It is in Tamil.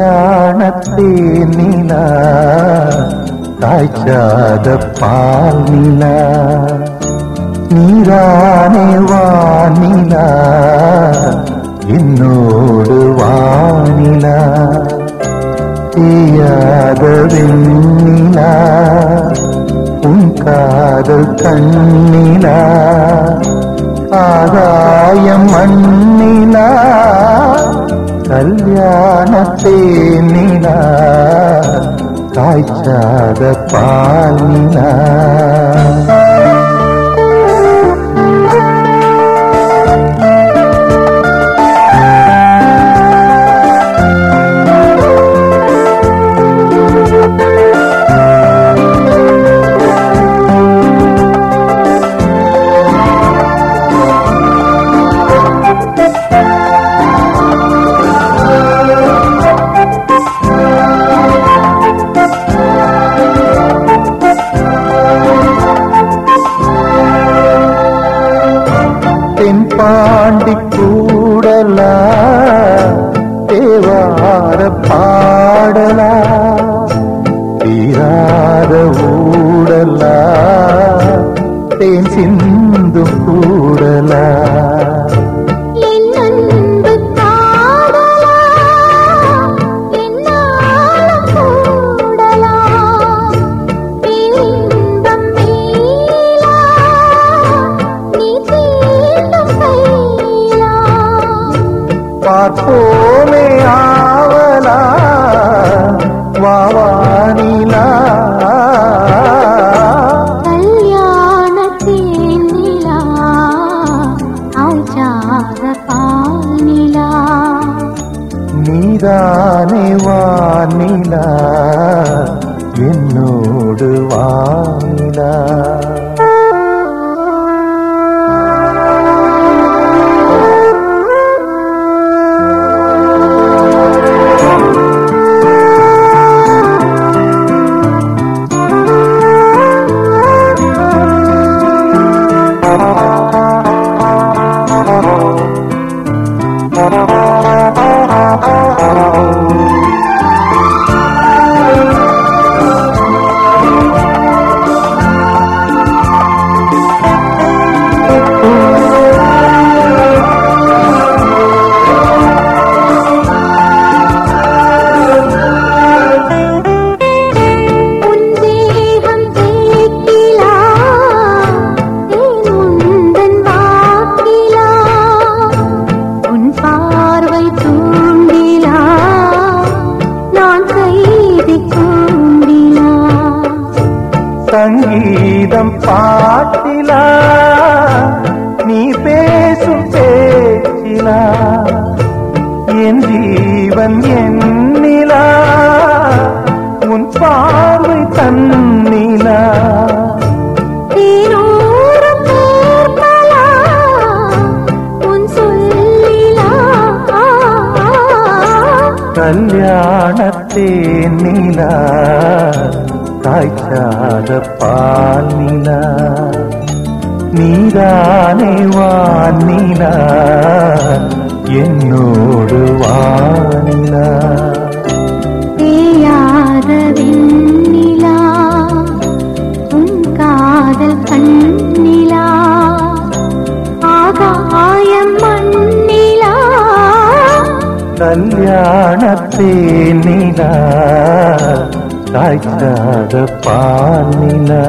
கல்யாணத்தே நிலா காய்ச்சாத பால் நிலா நீரானே வானிலா என்னோடு வானிலா தீயாத வெண்ணிலா உன் காதல் கண்ணிலா ஆகாயம் மண்ணிலா கல்யாணத்தே நிலா காய்ச்சாத பாலினா பாடலா? தீராத ஊடலா? தேன் சிந்து கூடலா? என் நீதானே வானிலா என்னோடு வானிலா. சங்கீதம் பாட்டிலா நீ பேசும் பேச்சிலா. என் ஜீவன் என்னிலா உன் பார்வை தன்னிலா. கல்யாணத்தே நிலா. காய்ச்சாத பால் நிலா நீதானே வானிலா என்னோடு வானிலா. தேயாத வெண்ணிலா உன் காதல் கண்ணிலா ஆகாயம் மண்ணிலா. கல்யாணத்தே நிலா காய்ச்சாத பால் நிலா